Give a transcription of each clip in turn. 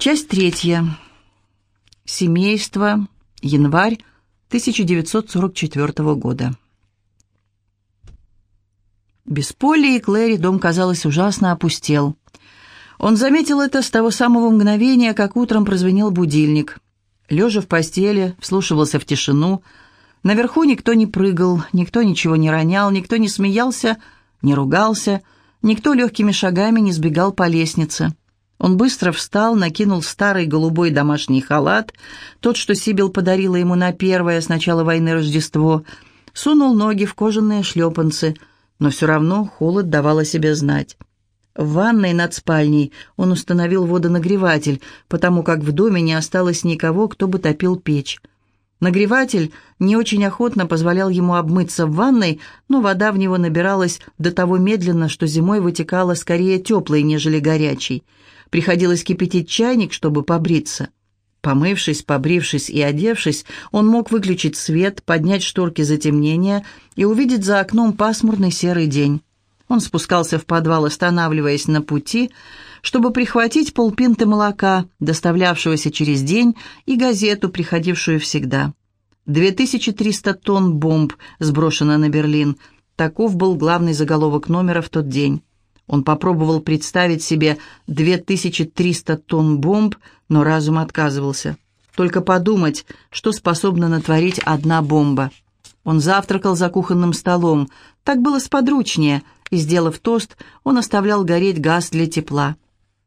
Часть третья. Семейство. Январь 1944 года. Без Полли и Клэри дом, казалось, ужасно опустел. Он заметил это с того самого мгновения, как утром прозвенел будильник. Лежа в постели, вслушивался в тишину. Наверху никто не прыгал, никто ничего не ронял, никто не смеялся, не ругался, никто легкими шагами не сбегал по лестнице. Он быстро встал, накинул старый голубой домашний халат, тот, что Сибил подарила ему на первое с начала войны Рождество, сунул ноги в кожаные шлепанцы, но все равно холод давал о себе знать. В ванной над спальней он установил водонагреватель, потому как в доме не осталось никого, кто бы топил печь. Нагреватель не очень охотно позволял ему обмыться в ванной, но вода в него набиралась до того медленно, что зимой вытекала скорее теплой, нежели горячей – Приходилось кипятить чайник, чтобы побриться. Помывшись, побрившись и одевшись, он мог выключить свет, поднять шторки затемнения и увидеть за окном пасмурный серый день. Он спускался в подвал, останавливаясь на пути, чтобы прихватить полпинты молока, доставлявшегося через день, и газету, приходившую всегда. 2300 тонн бомб сброшено на Берлин. Таков был главный заголовок номера в тот день. Он попробовал представить себе 2300 тонн бомб, но разум отказывался. Только подумать, что способна натворить одна бомба. Он завтракал за кухонным столом. Так было сподручнее, и, сделав тост, он оставлял гореть газ для тепла.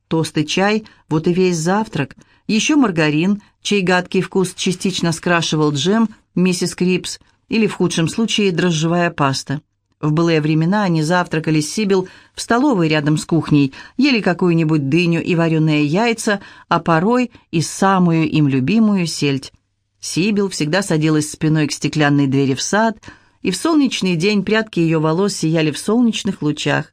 Тост и чай — вот и весь завтрак. Еще маргарин, чей гадкий вкус частично скрашивал джем, миссис Крипс, или, в худшем случае, дрожжевая паста. В былые времена они завтракали с Сибил в столовой рядом с кухней, ели какую-нибудь дыню и вареные яйца, а порой и самую им любимую сельдь. Сибил всегда садилась спиной к стеклянной двери в сад, и в солнечный день прядки ее волос сияли в солнечных лучах.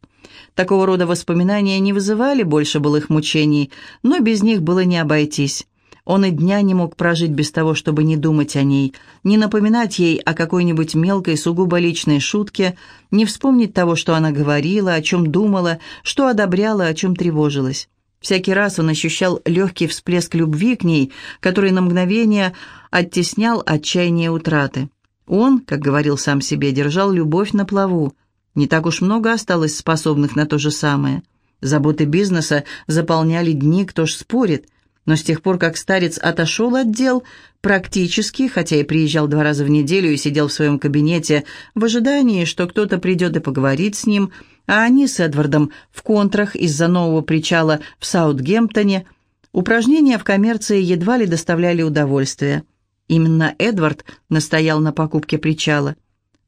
Такого рода воспоминания не вызывали больше былых мучений, но без них было не обойтись. Он и дня не мог прожить без того, чтобы не думать о ней, не напоминать ей о какой-нибудь мелкой, сугубо личной шутке, не вспомнить того, что она говорила, о чем думала, что одобряла, о чем тревожилась. Всякий раз он ощущал легкий всплеск любви к ней, который на мгновение оттеснял отчаяние утраты. Он, как говорил сам себе, держал любовь на плаву. Не так уж много осталось способных на то же самое. Заботы бизнеса заполняли дни, кто ж спорит – но с тех пор, как старец отошел от дел, практически, хотя и приезжал два раза в неделю и сидел в своем кабинете в ожидании, что кто-то придет и поговорит с ним, а они с Эдвардом в контрах из-за нового причала в Саутгемптоне, упражнения в коммерции едва ли доставляли удовольствие. Именно Эдвард настоял на покупке причала.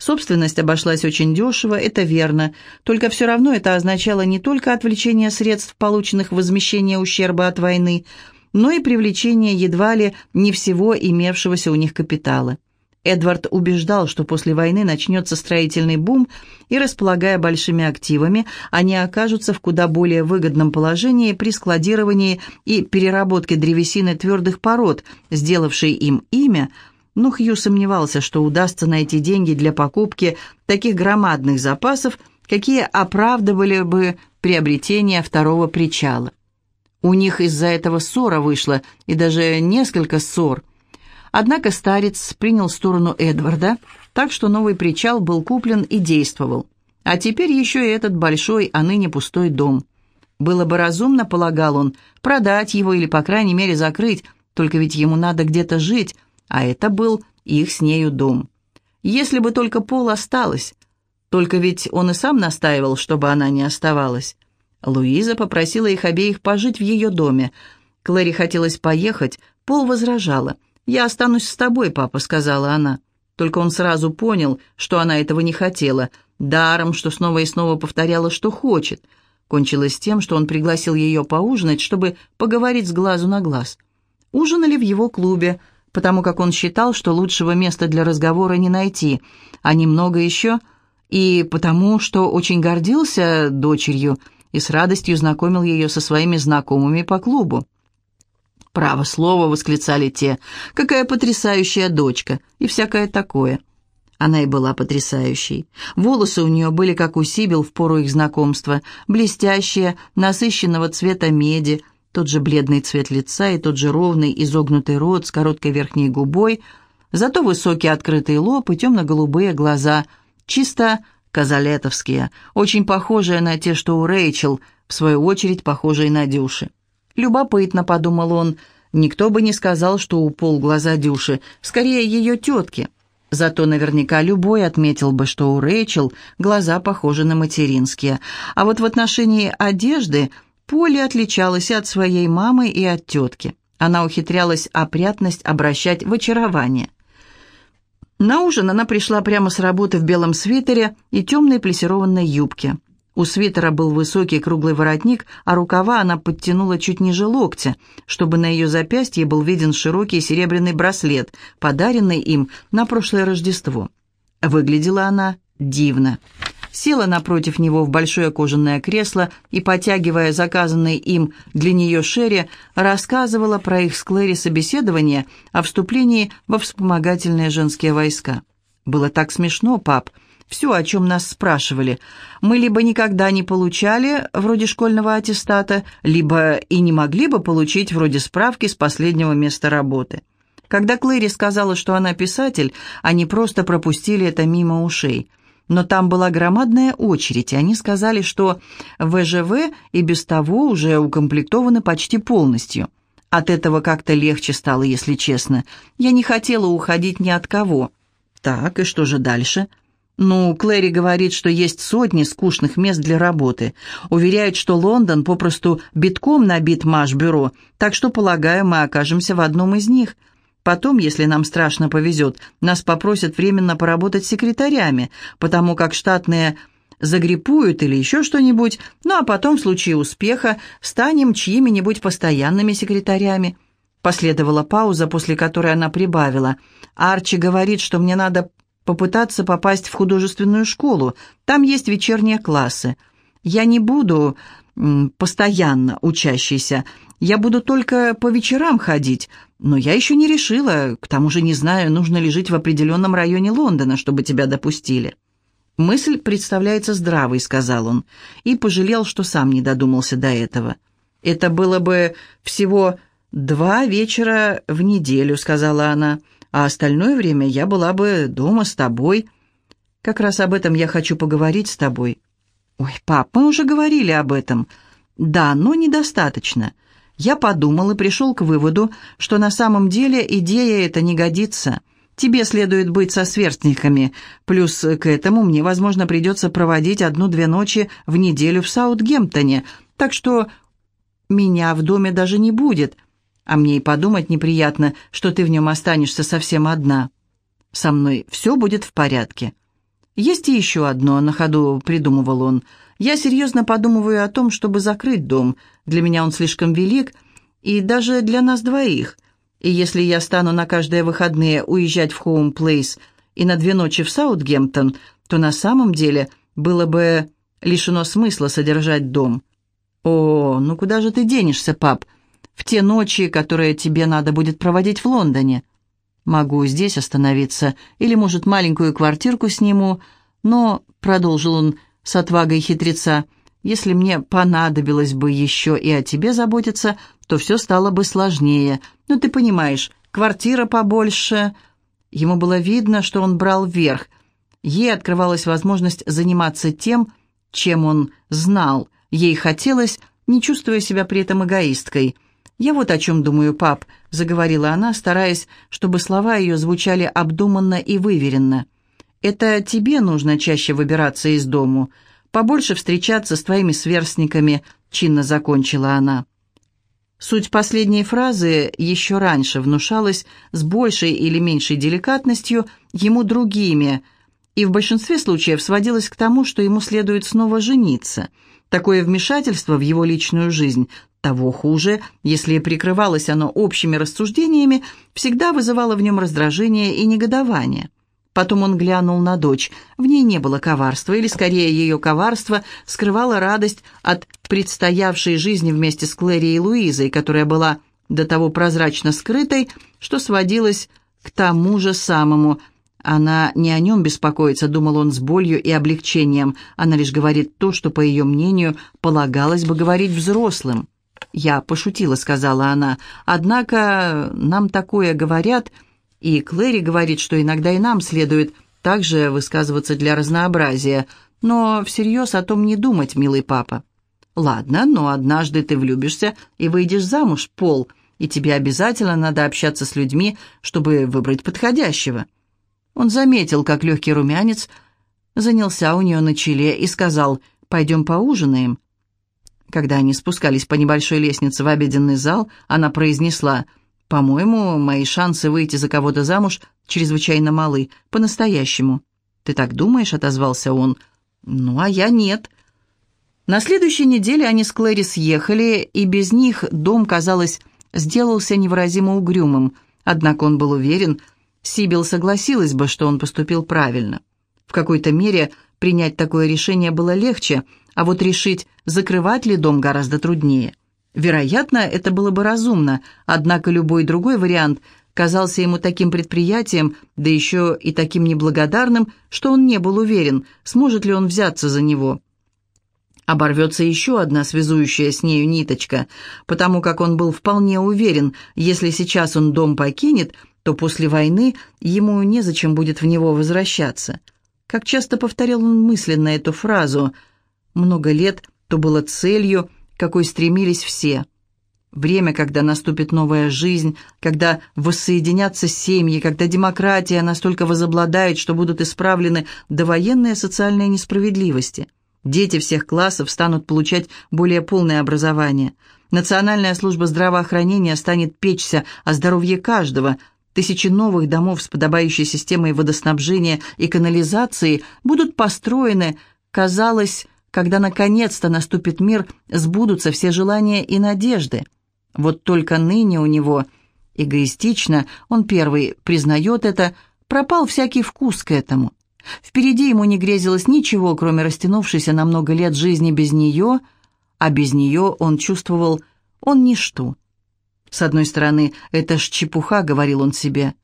Собственность обошлась очень дешево, это верно, только все равно это означало не только отвлечение средств, полученных в возмещение ущерба от войны, но и привлечение едва ли не всего имевшегося у них капитала. Эдвард убеждал, что после войны начнется строительный бум, и, располагая большими активами, они окажутся в куда более выгодном положении при складировании и переработке древесины твердых пород, сделавшей им имя, но Хью сомневался, что удастся найти деньги для покупки таких громадных запасов, какие оправдывали бы приобретение второго причала. У них из-за этого ссора вышла, и даже несколько ссор. Однако старец принял сторону Эдварда, так что новый причал был куплен и действовал. А теперь еще и этот большой, а ныне пустой дом. Было бы разумно, полагал он, продать его или, по крайней мере, закрыть, только ведь ему надо где-то жить, а это был их с нею дом. Если бы только Пол осталась, только ведь он и сам настаивал, чтобы она не оставалась. Луиза попросила их обеих пожить в ее доме. Клэри хотелось поехать, Пол возражала. «Я останусь с тобой, папа», — сказала она. Только он сразу понял, что она этого не хотела, даром, что снова и снова повторяла, что хочет. Кончилось тем, что он пригласил ее поужинать, чтобы поговорить с глазу на глаз. Ужинали в его клубе, потому как он считал, что лучшего места для разговора не найти, а немного еще, и потому что очень гордился дочерью — и с радостью знакомил ее со своими знакомыми по клубу. «Право слово!» — восклицали те. «Какая потрясающая дочка!» и всякое такое. Она и была потрясающей. Волосы у нее были, как у Сибил в пору их знакомства, блестящие, насыщенного цвета меди, Тот же бледный цвет лица и тот же ровный изогнутый рот с короткой верхней губой, зато высокий открытый лоб и темно-голубые глаза, чисто казалетовские, очень похожие на те, что у Рэйчел, в свою очередь похожие на Дюши. «Любопытно», — подумал он, — «никто бы не сказал, что у Пол глаза Дюши, скорее ее тетки». Зато наверняка любой отметил бы, что у Рэйчел глаза похожи на материнские. А вот в отношении одежды Полли отличалась от своей мамы, и от тетки. Она ухитрялась опрятность обращать в очарование. На ужин она пришла прямо с работы в белом свитере и темной плессированной юбке. У свитера был высокий круглый воротник, а рукава она подтянула чуть ниже локтя, чтобы на ее запястье был виден широкий серебряный браслет, подаренный им на прошлое Рождество. Выглядела она дивно. Села напротив него в большое кожаное кресло и, потягивая заказанный им для нее шерри, рассказывала про их с Клэри собеседование о вступлении во вспомогательные женские войска. «Было так смешно, пап», все, о чем нас спрашивали. Мы либо никогда не получали, вроде школьного аттестата, либо и не могли бы получить, вроде справки с последнего места работы. Когда Клэри сказала, что она писатель, они просто пропустили это мимо ушей. Но там была громадная очередь, и они сказали, что ВЖВ и без того уже укомплектованы почти полностью. От этого как-то легче стало, если честно. Я не хотела уходить ни от кого. Так, и что же дальше?» Ну, Клэри говорит, что есть сотни скучных мест для работы. Уверяет, что Лондон попросту битком набит маш-бюро, так что, полагаю, мы окажемся в одном из них. Потом, если нам страшно повезет, нас попросят временно поработать секретарями, потому как штатные загриппуют или еще что-нибудь, ну а потом, в случае успеха, станем чьими-нибудь постоянными секретарями. Последовала пауза, после которой она прибавила. «Арчи говорит, что мне надо попытаться попасть в художественную школу. Там есть вечерние классы. Я не буду постоянно учащейся. Я буду только по вечерам ходить. Но я еще не решила. К тому же не знаю, нужно ли жить в определенном районе Лондона, чтобы тебя допустили». «Мысль представляется здравой», — сказал он, и пожалел, что сам не додумался до этого. «Это было бы всего два вечера в неделю», — сказала она а остальное время я была бы дома с тобой. Как раз об этом я хочу поговорить с тобой». «Ой, пап, мы уже говорили об этом». «Да, но недостаточно. Я подумал и пришел к выводу, что на самом деле идея эта не годится. Тебе следует быть со сверстниками. Плюс к этому мне, возможно, придется проводить одну-две ночи в неделю в Саутгемптоне, так что меня в доме даже не будет». А мне и подумать неприятно, что ты в нем останешься совсем одна. Со мной все будет в порядке. Есть и еще одно, на ходу придумывал он. Я серьезно подумываю о том, чтобы закрыть дом. Для меня он слишком велик, и даже для нас двоих. И если я стану на каждые выходные уезжать в Хоум Плейс и на две ночи в Саутгемптон, то на самом деле было бы лишено смысла содержать дом. О, ну куда же ты денешься, пап?» в те ночи, которые тебе надо будет проводить в Лондоне. Могу здесь остановиться, или, может, маленькую квартирку сниму, но, — продолжил он с отвагой хитреца, — если мне понадобилось бы еще и о тебе заботиться, то все стало бы сложнее. Ну, ты понимаешь, квартира побольше. Ему было видно, что он брал вверх. Ей открывалась возможность заниматься тем, чем он знал. Ей хотелось, не чувствуя себя при этом эгоисткой — «Я вот о чем думаю, пап», — заговорила она, стараясь, чтобы слова ее звучали обдуманно и выверенно. «Это тебе нужно чаще выбираться из дому, побольше встречаться с твоими сверстниками», — чинно закончила она. Суть последней фразы еще раньше внушалась с большей или меньшей деликатностью ему другими, и в большинстве случаев сводилась к тому, что ему следует снова жениться. Такое вмешательство в его личную жизнь того хуже, если прикрывалось оно общими рассуждениями, всегда вызывало в нем раздражение и негодование. Потом он глянул на дочь. В ней не было коварства, или скорее ее коварство скрывало радость от предстоявшей жизни вместе с Клэри и Луизой, которая была до того прозрачно скрытой, что сводилась к тому же самому. Она не о нем беспокоится, думал он с болью и облегчением. Она лишь говорит то, что, по ее мнению, полагалось бы говорить взрослым. «Я пошутила», — сказала она. «Однако нам такое говорят, и Клэри говорит, что иногда и нам следует также высказываться для разнообразия, но всерьез о том не думать, милый папа». «Ладно, но однажды ты влюбишься и выйдешь замуж, Пол, и тебе обязательно надо общаться с людьми, чтобы выбрать подходящего». Он заметил, как легкий румянец занялся у нее на челе и сказал «Пойдем поужинаем». Когда они спускались по небольшой лестнице в обеденный зал, она произнесла «По-моему, мои шансы выйти за кого-то замуж чрезвычайно малы, по-настоящему». «Ты так думаешь?» — отозвался он. «Ну, а я нет». На следующей неделе они с Клэри съехали, и без них дом, казалось, сделался невыразимо угрюмым. Однако он был уверен, Сибил согласилась бы, что он поступил правильно. В какой-то мере принять такое решение было легче, а вот решить, закрывать ли дом гораздо труднее. Вероятно, это было бы разумно, однако любой другой вариант казался ему таким предприятием, да еще и таким неблагодарным, что он не был уверен, сможет ли он взяться за него. Оборвется еще одна связующая с нею ниточка, потому как он был вполне уверен, если сейчас он дом покинет, то после войны ему незачем будет в него возвращаться. Как часто повторял он мысленно эту фразу – много лет то было целью, какой стремились все. Время, когда наступит новая жизнь, когда воссоединятся семьи, когда демократия настолько возобладает, что будут исправлены довоенные социальные несправедливости. Дети всех классов станут получать более полное образование. Национальная служба здравоохранения станет печься о здоровье каждого. Тысячи новых домов с подобающей системой водоснабжения и канализации будут построены, казалось, когда наконец-то наступит мир, сбудутся все желания и надежды. Вот только ныне у него, эгоистично, он первый признает это, пропал всякий вкус к этому. Впереди ему не грезилось ничего, кроме растянувшейся на много лет жизни без нее, а без нее он чувствовал, он ничто. С одной стороны, это ж чепуха, говорил он себе.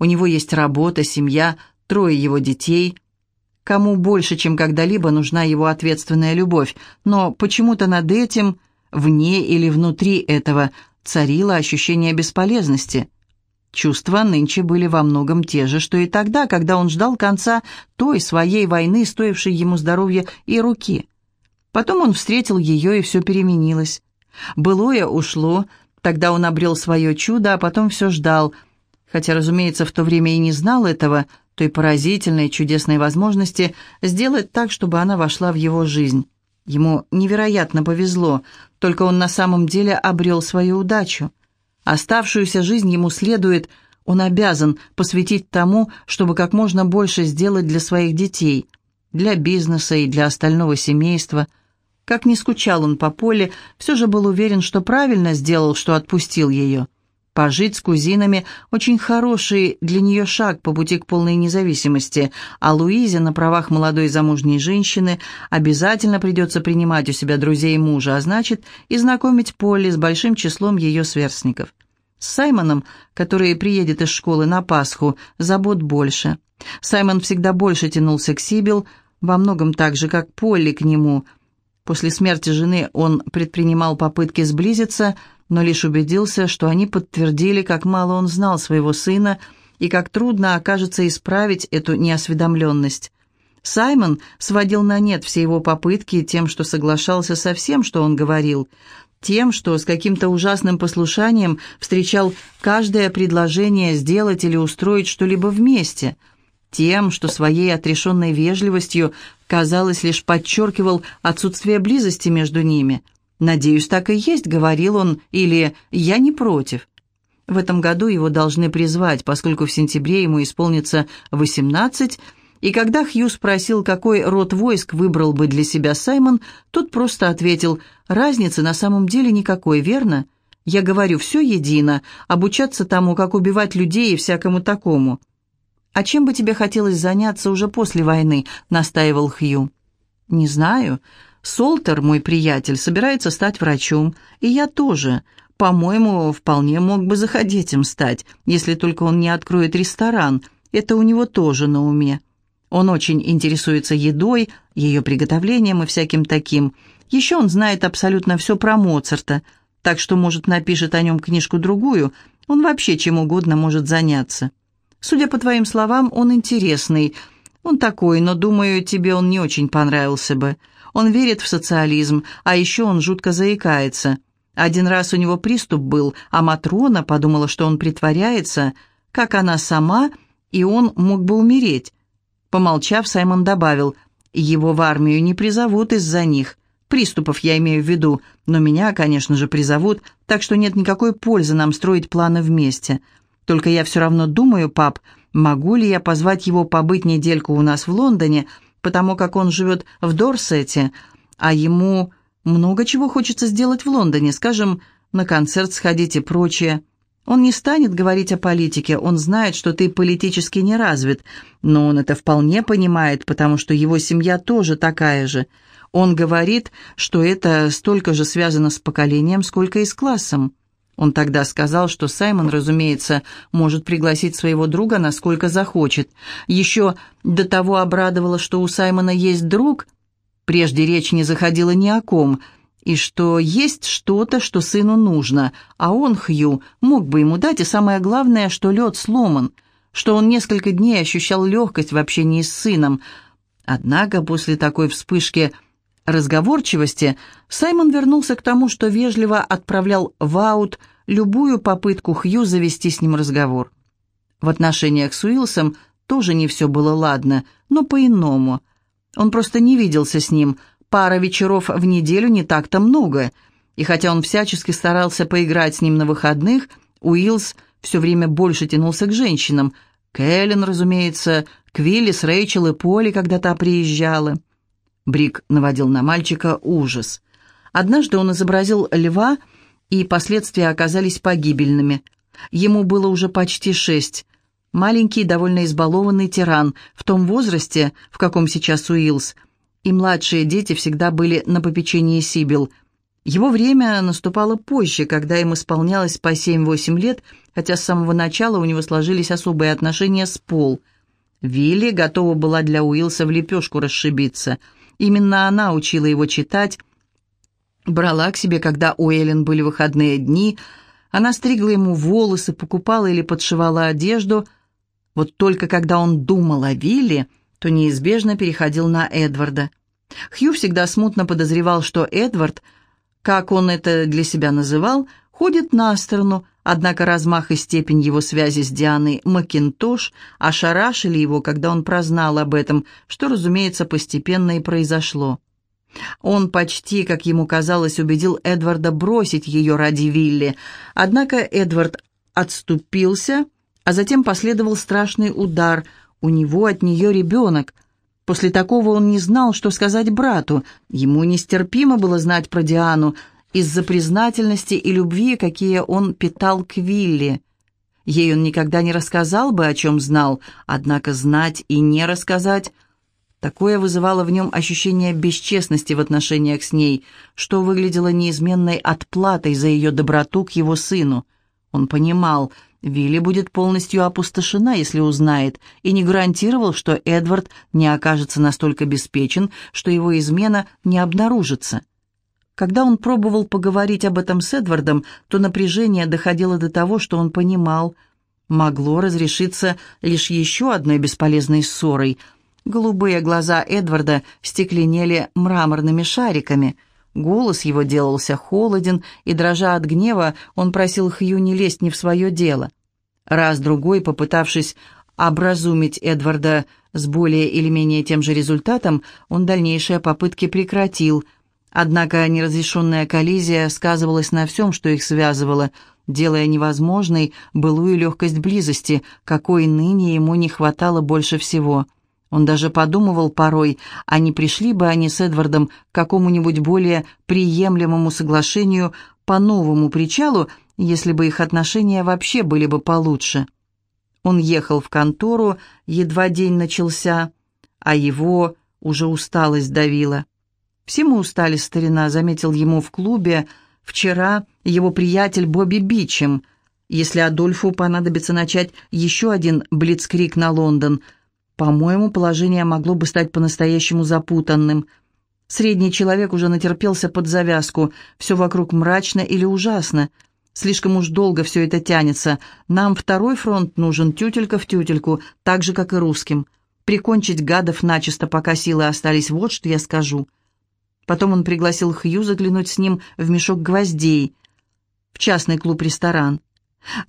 У него есть работа, семья, трое его детей – кому больше, чем когда-либо нужна его ответственная любовь, но почему-то над этим, вне или внутри этого, царило ощущение бесполезности. Чувства нынче были во многом те же, что и тогда, когда он ждал конца той своей войны, стоившей ему здоровья и руки. Потом он встретил ее, и все переменилось. Былое ушло, тогда он обрел свое чудо, а потом все ждал. Хотя, разумеется, в то время и не знал этого – той поразительной, чудесной возможности сделать так, чтобы она вошла в его жизнь. Ему невероятно повезло, только он на самом деле обрел свою удачу. Оставшуюся жизнь ему следует, он обязан посвятить тому, чтобы как можно больше сделать для своих детей, для бизнеса и для остального семейства. Как ни скучал он по Поле, все же был уверен, что правильно сделал, что отпустил ее. Пожить с кузинами – очень хороший для нее шаг по пути к полной независимости, а Луизе на правах молодой замужней женщины обязательно придется принимать у себя друзей мужа, а значит и знакомить Полли с большим числом ее сверстников. С Саймоном, который приедет из школы на Пасху, забот больше. Саймон всегда больше тянулся к Сибил, во многом так же, как Полли к нему. После смерти жены он предпринимал попытки сблизиться – но лишь убедился, что они подтвердили, как мало он знал своего сына и как трудно окажется исправить эту неосведомленность. Саймон сводил на нет все его попытки тем, что соглашался со всем, что он говорил, тем, что с каким-то ужасным послушанием встречал каждое предложение сделать или устроить что-либо вместе, тем, что своей отрешенной вежливостью, казалось, лишь подчеркивал отсутствие близости между ними – «Надеюсь, так и есть», — говорил он, или «я не против». В этом году его должны призвать, поскольку в сентябре ему исполнится 18, и когда Хью спросил, какой род войск выбрал бы для себя Саймон, тот просто ответил, «Разницы на самом деле никакой, верно? Я говорю, все едино, обучаться тому, как убивать людей и всякому такому». «А чем бы тебе хотелось заняться уже после войны?» — настаивал Хью. «Не знаю. Солтер, мой приятель, собирается стать врачом, и я тоже. По-моему, вполне мог бы заходить им стать, если только он не откроет ресторан. Это у него тоже на уме. Он очень интересуется едой, ее приготовлением и всяким таким. Еще он знает абсолютно все про Моцарта. так что, может, напишет о нем книжку-другую. Он вообще чем угодно может заняться. Судя по твоим словам, он интересный. Он такой, но, думаю, тебе он не очень понравился бы. Он верит в социализм, а еще он жутко заикается. Один раз у него приступ был, а Матрона подумала, что он притворяется, как она сама, и он мог бы умереть. Помолчав, Саймон добавил, «Его в армию не призовут из-за них. Приступов я имею в виду, но меня, конечно же, призовут, так что нет никакой пользы нам строить планы вместе. Только я все равно думаю, пап, могу ли я позвать его побыть недельку у нас в Лондоне, потому как он живет в Дорсете, а ему много чего хочется сделать в Лондоне, скажем, на концерт сходить и прочее. Он не станет говорить о политике, он знает, что ты политически не развит, но он это вполне понимает, потому что его семья тоже такая же. Он говорит, что это столько же связано с поколением, сколько и с классом. Он тогда сказал, что Саймон, разумеется, может пригласить своего друга, насколько захочет. Еще до того обрадовало, что у Саймона есть друг, Прежде речь не заходила ни о ком, и что есть что-то, что сыну нужно, а он, Хью, мог бы ему дать, и самое главное, что лед сломан, что он несколько дней ощущал легкость в общении с сыном. Однако после такой вспышки разговорчивости Саймон вернулся к тому, что вежливо отправлял в аут любую попытку Хью завести с ним разговор. В отношениях с Уилсом тоже не все было ладно, но по-иному – он просто не виделся с ним. Пара вечеров в неделю не так-то много. И хотя он всячески старался поиграть с ним на выходных, Уиллс все время больше тянулся к женщинам. К Эллен, разумеется, к Виллис, Рэйчел и Поле, когда та приезжала. Брик наводил на мальчика ужас. Однажды он изобразил льва, и последствия оказались погибельными. Ему было уже почти шесть. Маленький, довольно избалованный тиран, в том возрасте, в каком сейчас Уиллс, и младшие дети всегда были на попечении Сибил. Его время наступало позже, когда им исполнялось по 7-8 лет, хотя с самого начала у него сложились особые отношения с Пол. Вилли готова была для Уилса в лепешку расшибиться. Именно она учила его читать, брала к себе, когда у Эллен были выходные дни, она стригла ему волосы, покупала или подшивала одежду – вот только когда он думал о Вилле, то неизбежно переходил на Эдварда. Хью всегда смутно подозревал, что Эдвард, как он это для себя называл, ходит на сторону, однако размах и степень его связи с Дианой Макинтош ошарашили его, когда он прознал об этом, что, разумеется, постепенно и произошло. Он почти, как ему казалось, убедил Эдварда бросить ее ради Вилли, однако Эдвард отступился а затем последовал страшный удар. У него от нее ребенок. После такого он не знал, что сказать брату. Ему нестерпимо было знать про Диану из-за признательности и любви, какие он питал к Вилли. Ей он никогда не рассказал бы, о чем знал, однако знать и не рассказать – Такое вызывало в нем ощущение бесчестности в отношениях с ней, что выглядело неизменной отплатой за ее доброту к его сыну. Он понимал, Вилли будет полностью опустошена, если узнает, и не гарантировал, что Эдвард не окажется настолько обеспечен, что его измена не обнаружится. Когда он пробовал поговорить об этом с Эдвардом, то напряжение доходило до того, что он понимал, могло разрешиться лишь еще одной бесполезной ссорой. Голубые глаза Эдварда стекленели мраморными шариками – Голос его делался холоден, и, дрожа от гнева, он просил Хью не лезть не в свое дело. Раз-другой, попытавшись образумить Эдварда с более или менее тем же результатом, он дальнейшие попытки прекратил. Однако неразрешенная коллизия сказывалась на всем, что их связывало, делая невозможной былую легкость близости, какой ныне ему не хватало больше всего. Он даже подумывал порой, а не пришли бы они с Эдвардом к какому-нибудь более приемлемому соглашению по новому причалу, если бы их отношения вообще были бы получше. Он ехал в контору, едва день начался, а его уже усталость давила. «Все мы устали, старина», — заметил ему в клубе вчера его приятель Бобби Бичем. «Если Адольфу понадобится начать еще один блицкрик на Лондон», по-моему, положение могло бы стать по-настоящему запутанным. Средний человек уже натерпелся под завязку. Все вокруг мрачно или ужасно. Слишком уж долго все это тянется. Нам второй фронт нужен тютелька в тютельку, так же, как и русским. Прикончить гадов начисто, пока силы остались, вот что я скажу. Потом он пригласил Хью заглянуть с ним в мешок гвоздей в частный клуб-ресторан.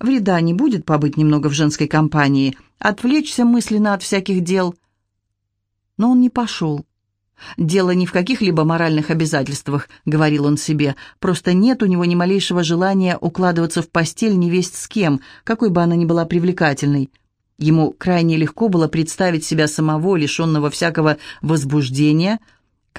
Вреда не будет побыть немного в женской компании, отвлечься мысленно от всяких дел. Но он не пошел. «Дело не в каких-либо моральных обязательствах», — говорил он себе, «просто нет у него ни малейшего желания укладываться в постель невесть с кем, какой бы она ни была привлекательной. Ему крайне легко было представить себя самого, лишенного всякого возбуждения,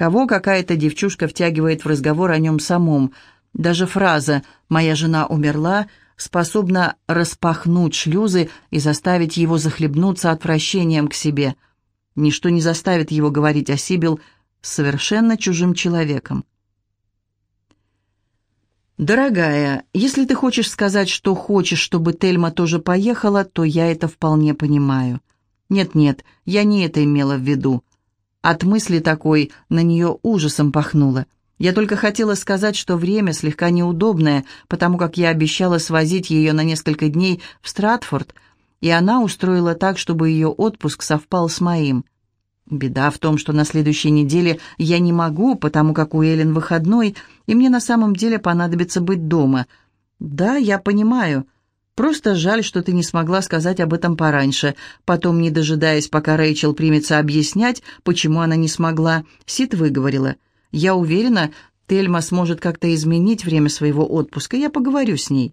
кого какая-то девчушка втягивает в разговор о нем самом. Даже фраза «моя жена умерла» способна распахнуть шлюзы и заставить его захлебнуться отвращением к себе. Ничто не заставит его говорить о Сибил совершенно чужим человеком. «Дорогая, если ты хочешь сказать, что хочешь, чтобы Тельма тоже поехала, то я это вполне понимаю. Нет-нет, я не это имела в виду. От мысли такой на нее ужасом пахнуло. Я только хотела сказать, что время слегка неудобное, потому как я обещала свозить ее на несколько дней в Стратфорд, и она устроила так, чтобы ее отпуск совпал с моим. Беда в том, что на следующей неделе я не могу, потому как у Эллен выходной, и мне на самом деле понадобится быть дома. Да, я понимаю. Просто жаль, что ты не смогла сказать об этом пораньше. Потом, не дожидаясь, пока Рэйчел примется объяснять, почему она не смогла, Сид выговорила — я уверена, Тельма сможет как-то изменить время своего отпуска. Я поговорю с ней.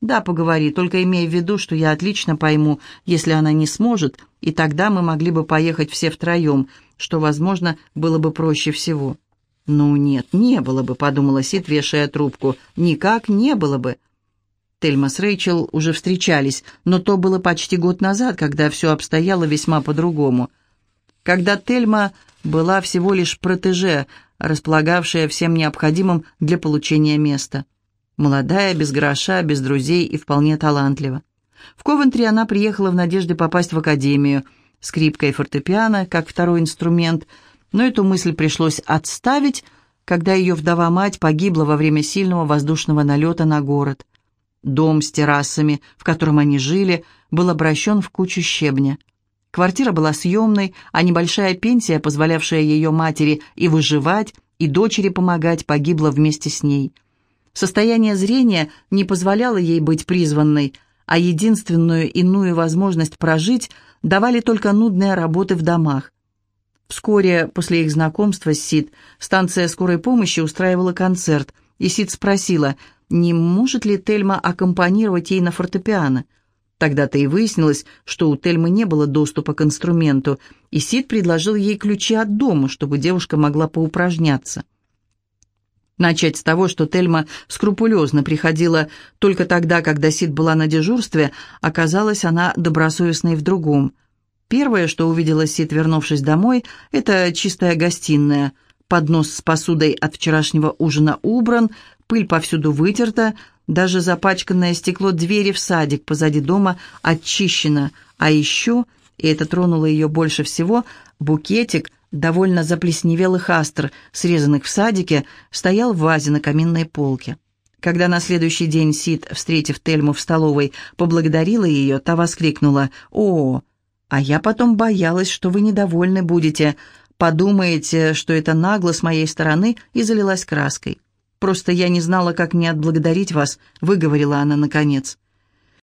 Да, поговори, только имей в виду, что я отлично пойму, если она не сможет, и тогда мы могли бы поехать все втроем, что, возможно, было бы проще всего. «Ну нет, не было бы», — подумала Сид, вешая трубку. «Никак не было бы». Тельма с Рэйчел уже встречались, но то было почти год назад, когда все обстояло весьма по-другому. Когда Тельма была всего лишь протеже располагавшая всем необходимым для получения места. Молодая, без гроша, без друзей и вполне талантлива. В Ковентри она приехала в надежде попасть в академию, скрипка и фортепиано, как второй инструмент, но эту мысль пришлось отставить, когда ее вдова-мать погибла во время сильного воздушного налета на город. Дом с террасами, в котором они жили, был обращен в кучу щебня. Квартира была съемной, а небольшая пенсия, позволявшая ее матери и выживать, и дочери помогать, погибла вместе с ней. Состояние зрения не позволяло ей быть призванной, а единственную иную возможность прожить давали только нудные работы в домах. Вскоре после их знакомства с Сид станция скорой помощи устраивала концерт, и Сид спросила, не может ли Тельма аккомпанировать ей на фортепиано – Тогда-то и выяснилось, что у Тельмы не было доступа к инструменту, и Сид предложил ей ключи от дома, чтобы девушка могла поупражняться. Начать с того, что Тельма скрупулезно приходила только тогда, когда Сид была на дежурстве, оказалась она добросовестной в другом. Первое, что увидела Сид, вернувшись домой, это чистая гостиная. Поднос с посудой от вчерашнего ужина убран, пыль повсюду вытерта, даже запачканное стекло двери в садик позади дома очищено, а еще, и это тронуло ее больше всего, букетик довольно заплесневелых астр, срезанных в садике, стоял в вазе на каминной полке. Когда на следующий день Сид, встретив Тельму в столовой, поблагодарила ее, та воскликнула «О, а я потом боялась, что вы недовольны будете, подумаете, что это нагло с моей стороны» и залилась краской. «Просто я не знала, как мне отблагодарить вас», — выговорила она наконец.